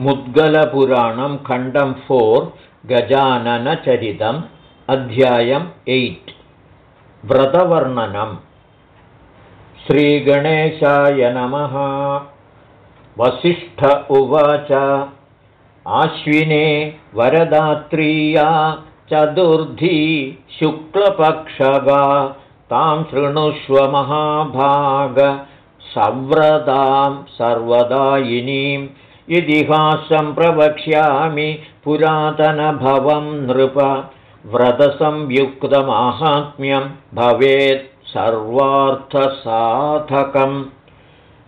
मुद्गलपुराणं खण्डं four गजाननचरितम् अध्यायम् eight. व्रतवर्णनम् श्रीगणेशाय नमः. वसिष्ठ उवाच। आश्विने वरदात्रीया चतुर्थी शुक्लपक्षगा तां शृणुष्व महाभाग सव्रतां सर्वदायिनीम् इतिहासं प्रवक्ष्यामि पुरातनभवं नृप व्रतसंयुक्तमाहात्म्यं भवेत् सर्वार्थसाधकम्।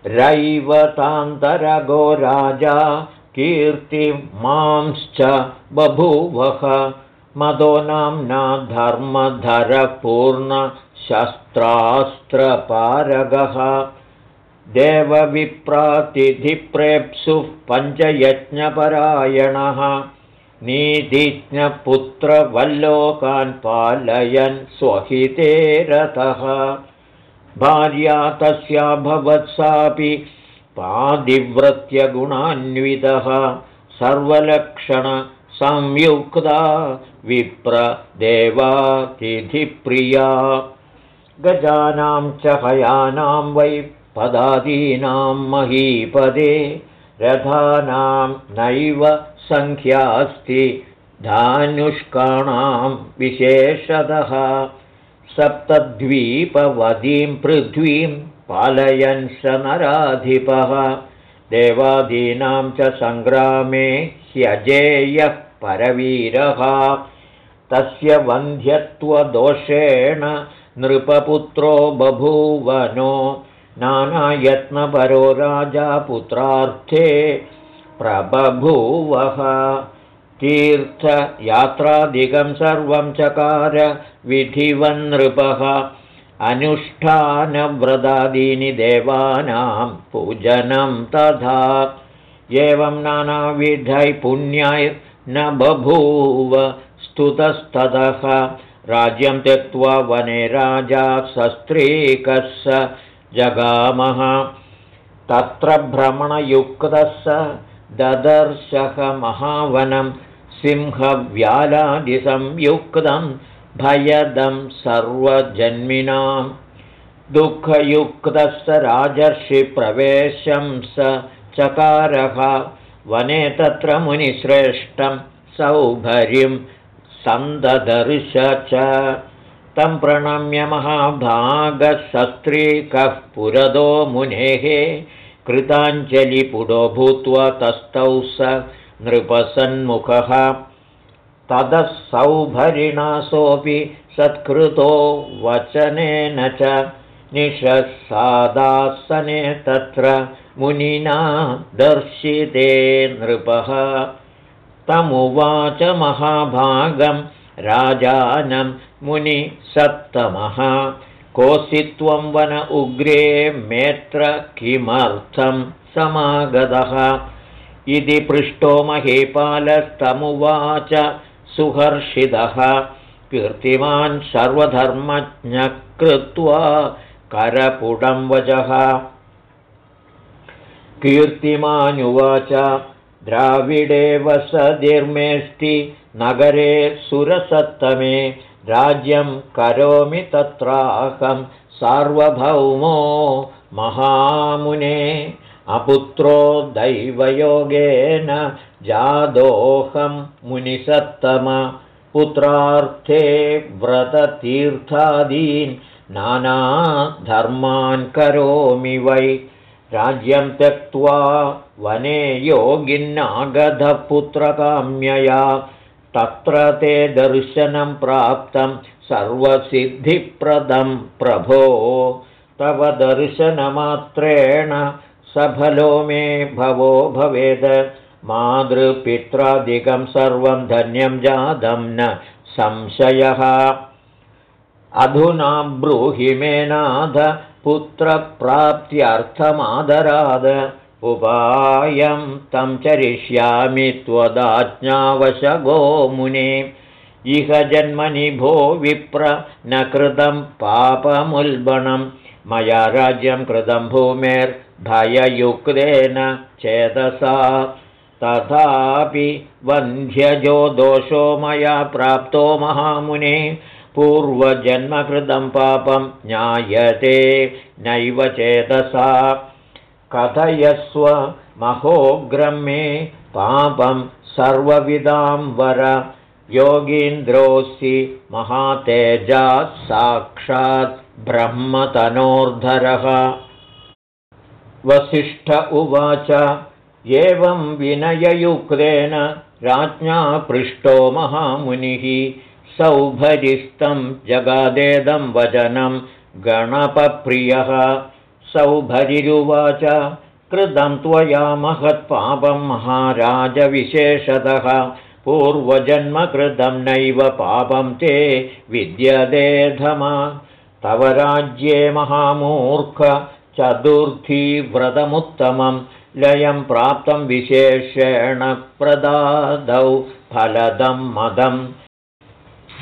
रैवतान्तरगो राजा कीर्तिमांश्च बभूवः। मदो नाम्ना धर्मधरपूर्णशस्त्रास्त्रपारगः देवविप्रातिथिप्रेप्सुः पञ्चयज्ञपरायणः। नीतिज्ञपुत्रवल्लोकान् पालयन् स्वहिते रतः भार्या तस्या भवत्सापि पादिव्रत्यगुणान्वितः। सर्वलक्षणसंयुक्ता विप्रदेवातिथिप्रिया। गजानां च हयानां वै पदादीनां महीपदे रथानां नैव सङ्ख्यास्ति धानुष्काणां विशेषतः सप्तद्वीपवदीं पृथ्वीं पालयन् स नराधिपः देवादीनां च सङ्ग्रामे ह्यजेयः परवीरः तस्य वन्ध्यत्वदोषेण नृपपुत्रो बभूवनो नानायत्नपरो राजा पुत्रार्थे प्रबभूवः। तीर्थयात्रादिकं सर्वं चकार विधिवन्नृपः अनुष्ठानव्रतादीनि देवानां पूजनं तथा। एवं नानाविधै पुण्यैर्न बभूव स्तुतस्ततः। राज्यं त्यक्त्वा वने राजा सस्त्रीकः जगामः। तत्र भ्रमणयुक्तः स ददर्शः महावनं सिंहव्यालादिसंयुक्तं भयदं सर्वजन्मिनां दुःखयुक्तः स राजर्षिप्रवेशं स चकारः। वने तत्र मुनिश्रेष्ठं सौभर्यं सन्ददर्श च तं प्रणम्य महाभागशस्त्रीकः पुरदो मुनेः कृताञ्जलिपुडो भूत्वा तस्थौ स नृपसन्मुखः। ततः सौभरिणासोऽपि सत्कृतो वचनेन च निशसादासने तत्र मुनिना दर्शिते नृपः। तमुवाच महाभागं राजानं मुनिसत्तमः। कोऽसि त्वं वन उग्रे मेत्र किमर्थं समागतः? इति पृष्टो महीपालस्तमुवाच सुहर्षितः कीर्तिमान् सर्वधर्मज्ञः कृत्वा करपुडं वचः। कीर्तिमानुवाच द्राविडे वसतिर्मेऽस्ति नगरे सुरसत्तमे राज्यं करोमि तत्राहं सार्वभौमो महामुने। अपुत्रो दैवयोगेन जादोऽहं मुनिसत्तम पुत्रार्थे व्रततीर्थादीन् नानाधर्मान् करोमि वै। राज्यं त्यक्त्वा वने योगिन्नागधपुत्रकाम्यया तत्र ते दर्शनं प्राप्तं सर्वसिद्धिप्रदं प्रभो। तव दर्शनमात्रेण सफलो मे भवो भवेद्। मातृपित्रादिकं सर्वं धन्यं जातं न संशयः। अधुना ब्रूहि मे नाथ पुत्रप्राप्त्यर्थमादराद उपायं तं चरिष्यामि त्वदाज्ञावशगो मुने। इह जन्मनि भो विप्र न कृतं पापमुल्बणं। मया राज्यं कृतं भूमेर्भययुक्तेन चेतसा। तथापि वन्ध्यजो दोषो मया प्राप्तो महामुने। पूर्वजन्मकृतं पापं ज्ञायते नैव चेतसा कथयस्व महोग्रं मे पापं सर्वविदां वर। योगीन्द्रोऽसि महातेजाः साक्षात् ब्रह्मतनोर्धरः। वसिष्ठ उवाच एवं विनययुक्तेन राज्ञा पृष्टो महामुनिः सौभरिस्तं जगादेदं वचनं गणपप्रियः सौभरिरुवाच। कृतं त्वया महत्पापं महाराजविशेषतः। पूर्वजन्मकृतं नैव पापं ते विद्यदेधम तव राज्ये महामूर्ख चतुर्थीव्रतमुत्तमं लयं प्राप्तं विशेषेण प्रदादौ फलदं मदम्।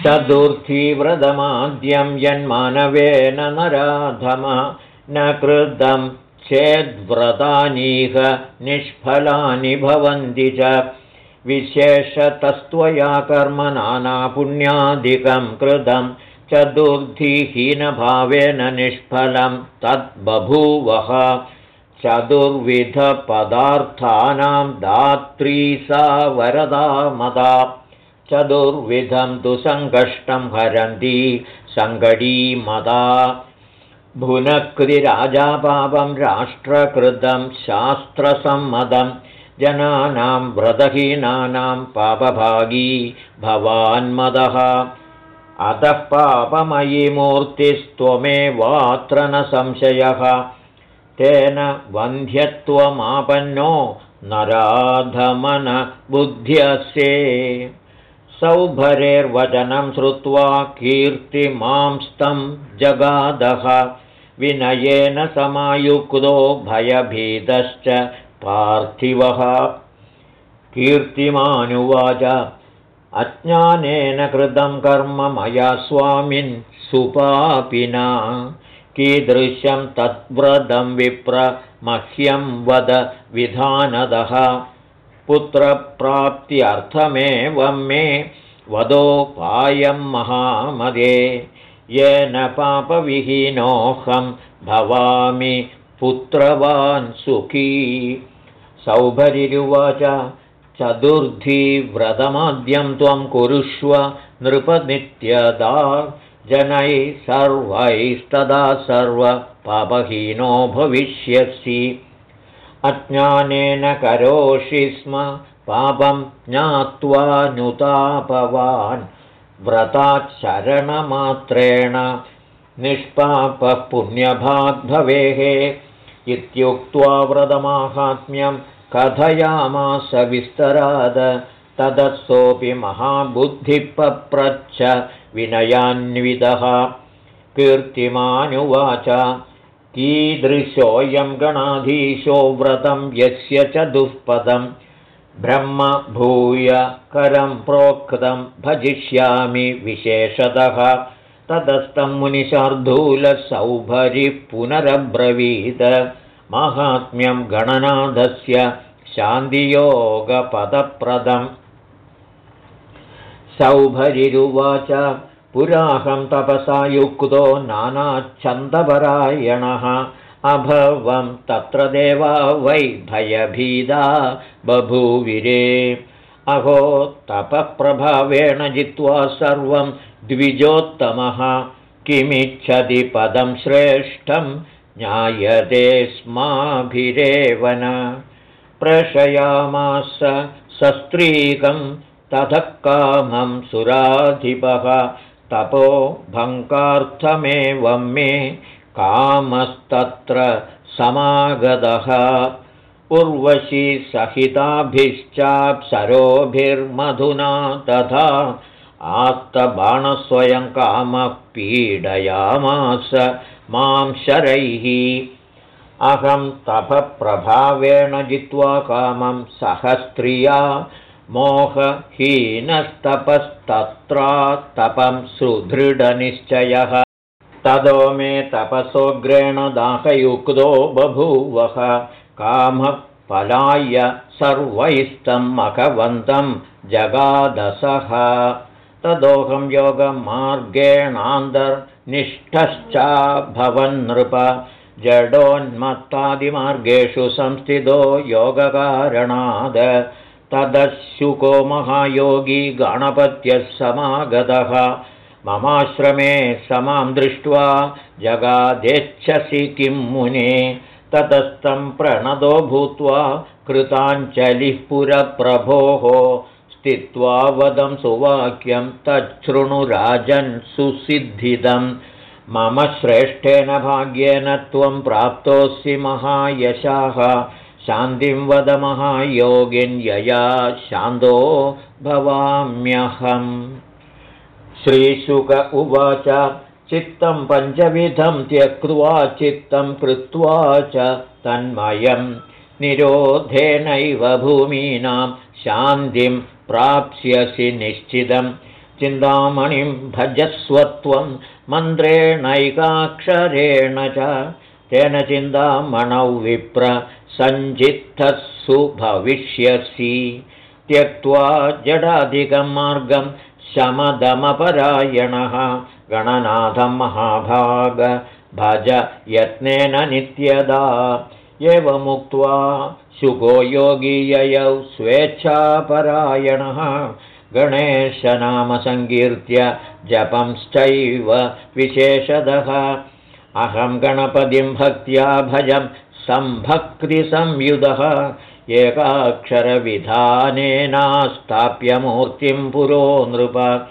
चतुर्थीव्रतमाद्यं यन्मानवेन नराधम न कृतं चेद्व्रतानीह निष्फलानि भवन्ति च। विशेषतस्त्वया कर्म नानापुण्यादिकं कृतं चतुर्थिहीनभावेन निष्फलं तद्बभूवः। चतुर्विधपदार्थानां दात्री सा वरदा मदा। चतुर्विधं तु सङ्कष्टं हरन्ती सङ्गडी मदा भुनकृतिराजापापं राष्ट्रकृतं शास्त्रसम्मतं जनानां व्रतहीनानां पापभागी भवान्मदः। अतः पापमयी मूर्तिस्त्वमेवात्र न संशयः। तेन वन्ध्यत्वमापन्नो नराधमनबुद्ध्यसे सौभरेर्वचनं श्रुत्वा कीर्तिमांस्तं जगादः विनयेन समायुक्तो भयभीतश्च पार्थिवः। कीर्तिमानुवाच अज्ञानेन कृतं कर्म मया स्वामिन् सुपापिना। कीदृशं तद्व्रतं विप्र मह्यं वद विधानदः। पुत्रप्राप्त्यर्थमेवं मे वदोपायं महामदे येन पापविहीनोऽहं भवामि पुत्रवान् सुखी। सौभरिरुवाच चतुर्थीव्रतमाद्यं त्वं कुरुष्व नृपनित्यदा। जनैः सर्वैस्तदा सर्वपापहीनो भविष्यसि। अज्ञानेन करोषि स्म पापं ज्ञात्वानुतापवान् व्रताच्छरणमात्रेण निष्पापः पुण्यभाग्भवेः इत्युक्त्वा व्रतमाहात्म्यं कथयामास विस्तराद तदसोऽपि महाबुद्धिपप्रच्छ विनयान्वितः। कीर्तिमानुवाच कीदृशोऽयं गणाधीशो व्रतं यस्य च दुःपदं ब्रह्म भूय करं प्रोक्तं भजिष्यामि विशेषतः। तदस्तं मुनिशार्दूलसौभरिः पुनरब्रवीद। माहात्म्यं गणनाथस्य शान्तियोगपदप्रदम्। सौभरिरुवाच पुराहं तपसा युक्तो नानाच्छन्दपरायणः अभवं तत्र देवा वै भयभीदा बभूविरे। अहो तपःप्रभावेण जित्वा सर्वं द्विजोत्तमः। किमिच्छति पदं श्रेष्ठं ज्ञायते स्माभिरेवन। प्रशयामास सस्त्रीकं ततः कामं सुराधिपः। तपो भङ्कार्थमेवं मे कामस्तत्र समागतः। उर्वशी सहिताभिश्चाप्सरोभिर्मधुना तथा आत्तबाणस्वयं कामः पीडयामास मां शरैः। अहं तपप्रभावेण जित्वा कामं सहस्त्रिया मोहहीनस्तपस्तत्रा तपं सुदृढनिश्चयः तदो मे तपसोग्रेण दाहयुक्तो बभूवः। कामः पलाय सर्वैस्तं मखवन्तं जगादसः तदोहं योगमार्गेणान्तर्निष्ठश्चाभवन्नृप जडोन्मत्तादिमार्गेषु संस्थितो योगकारणाद। तदशुको महायोगी गणपत्यः समागतः ममाश्रमे समां दृष्ट्वा जगादेच्छसि किं मुने। ततस्तं प्रणदो भूत्वा कृताञ्जलिः पुरप्रभोः स्थित्वा वदं सुवाक्यं तच्छृणुराजन् सुसिद्धिदं। मम श्रेष्ठेन भाग्येन त्वं प्राप्तोऽसि महायशाः। शान्तिं वद महायोगिन्यया शान्तो भवाम्यहम् श्रीशुक उवाच चित्तं पञ्चविधं त्यक्त्वा चित्तं कृत्वा च तन्मयं। निरोधेनैव भूमीनां शान्तिं प्राप्स्यसि निश्चितं। चिन्तामणिं भजस्वत्वं मन्त्रेणैकाक्षरेण च। तेन चिन्तामणौ विप्र सञ्चित्तः भविष्यसि त्यक्त्वा जडाधिकं मार्गं शमदमपरायणः। गणनाथं महाभाग। भज यत्नेन नित्यदा। एवमुक्त्वा शुको योगीययौ स्वेच्छापरायणः। गणेशनामसङ्कीर्त्य जपंश्चैव विशेषदः अहं गणपतिं भक्त्या भजं सम्भक्तिसंयुधः एकाक्षरविधानेनास्ताप्य मूर्तिं पुरो नृप।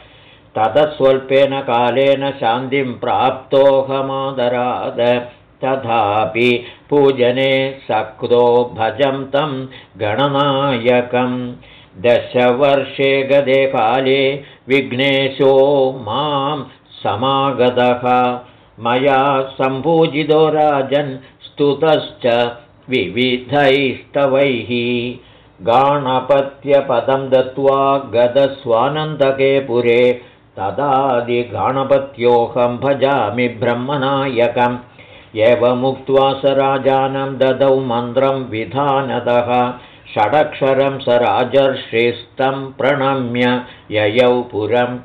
ततस्वल्पेन कालेन शान्तिं प्राप्तोऽहमादराद। तथापि पूजने सक्तो भजं तं गणनायकं दशवर्षे गदे काले विघ्नेशो मां समागतः। मया सम्पूजितो राजन् स्तुतश्च विविधैस्तवैः गाणपत्यपदं दत्त्वा गदस्वानन्दके पुरे तदादिगाणपत्योऽहं भजामि ब्रह्मनायकम्। एवमुक्त्वा स राजानं ददौ मन्त्रं विधानतः। षडक्षरं स राजर्षिस्तं प्रणम्य ययौ पुरम्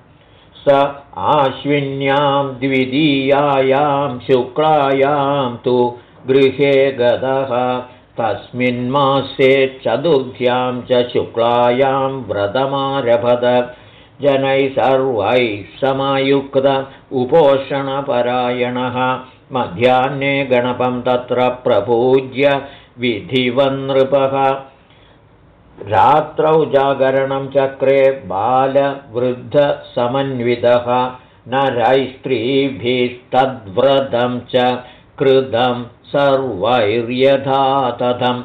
स आश्विन्यां द्वितीयायां शुक्लायां तु गृहे गतः तस्मिन्मासे चतुर्ध्यां च शुक्लायां व्रतमारभत। जनैः सर्वैः समायुक्त उपोषणपरायणः। मध्याह्ने गणपं तत्र प्रपूज्य विधिवन्नृपः रात्रौ जागरणं चक्रे बालवृद्धसमन्वितः। नरैस्त्रीभिस्तद्व्रतं च कृतं सर्वैर्यथा तथम्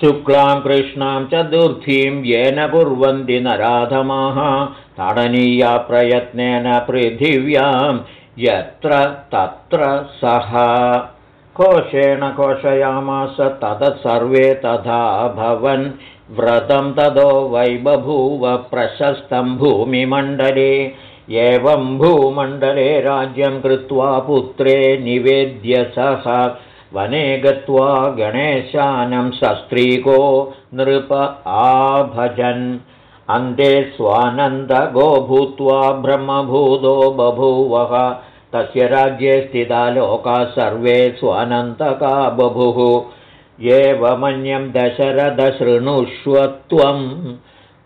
शुक्लां कृष्णां चतुर्थीं येन कुर्वन्ति नराधमाः। ताडनीया प्रयत्नेन पृथिव्यां यत्र तत्र सः। कोशेण कोशयामास ततः सर्वे तथा भवन्। व्रतं ततो वै बभूव प्रशस्तं भूमिमण्डले एवं भूमण्डले राज्यं कृत्वा पुत्रे निवेद्य सः वने गत्वा गणेशानं सस्त्रीको नृप आभजन्। अन्ते स्वानन्दगो भूत्वा ब्रह्मभूतो बभूवः। तस्य राज्ये स्थिता लोकाः सर्वे स्वानन्दका बभुः। एवमन्यं दशरथशृणुष्वत्वं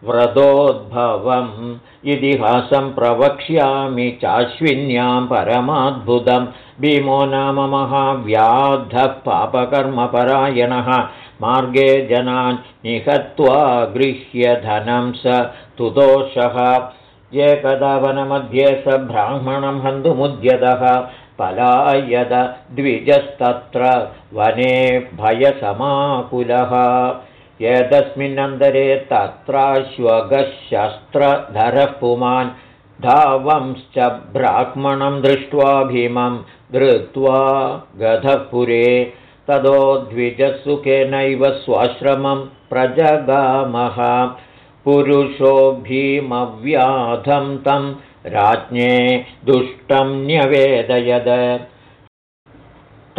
व्रतोद्भवम् इतिहासं प्रवक्ष्यामि चाश्विन्यां परमाद्भुतं। भीमो नाम महाव्याधः पापकर्मपरायणः। मार्गे जनान् निहत्वा गृह्य धनं स तुदोषः एकदा वनमध्ये स ब्राह्मणं हन्तुमुद्यतः। पलायद द्विजस्तत्र वने भयसमाकुलः एतस्मिन्नन्तरे तत्राश्वगशस्त्रधरः पुमान् धावंश्च ब्राह्मणं दृष्ट्वा भीमं धृत्वा गधपुरे ततो द्विजसुखेनैव स्वाश्रमं प्रजगामः। पुरुषो भीमव्याधं तं राज्ञे दुष्टं न्यवेदयद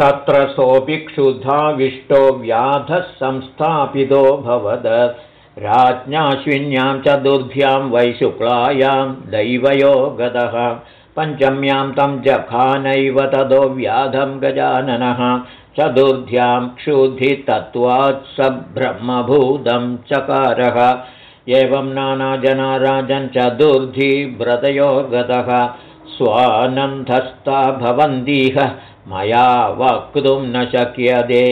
तत्र सोऽपि क्षुधाविष्टो व्याधः संस्थापितो भवद। राज्ञाश्विन्यां चतुर्भ्यां वै शुक्लायां दैवयो गतः पञ्चम्यां तं जखानैव ततो व्याधं गजाननः। चतुर्ध्यां क्षुधितत्त्वात् स ब्रह्मभूतं चकारः। एवं नानाजना राजन् चतुर्धी व्रतयो गतः स्वानन्धस्ता भवन्तीह मया वक्तुं न शक्यते।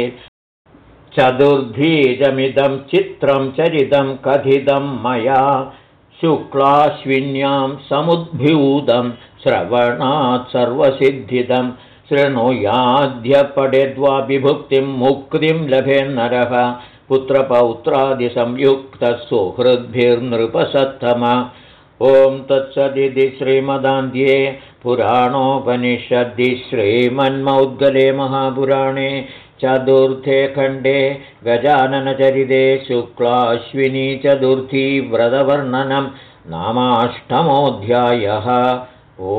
चतुर्धीजमिदं चित्रं चरितं कथितं मया शुक्लाश्विन्यां समुद्भूतं श्रवणात् सर्वसिद्धिदं शृणुयाद्यपडेद्वा विभुक्तिं मुक्तिं लभेन्नरः पुत्रपौत्रादिसंयुक्तः सुहृद्भिर्नृपसत्तम ॐ तत्सदिति श्रीमदान्ध्ये पुराणोपनिषद्दि श्रीमन्मौद्गले महापुराणे चतुर्थे खण्डे गजाननचरिते शुक्लाश्विनी चतुर्थी व्रतवर्णनं नामाष्टमोऽध्यायः। ओ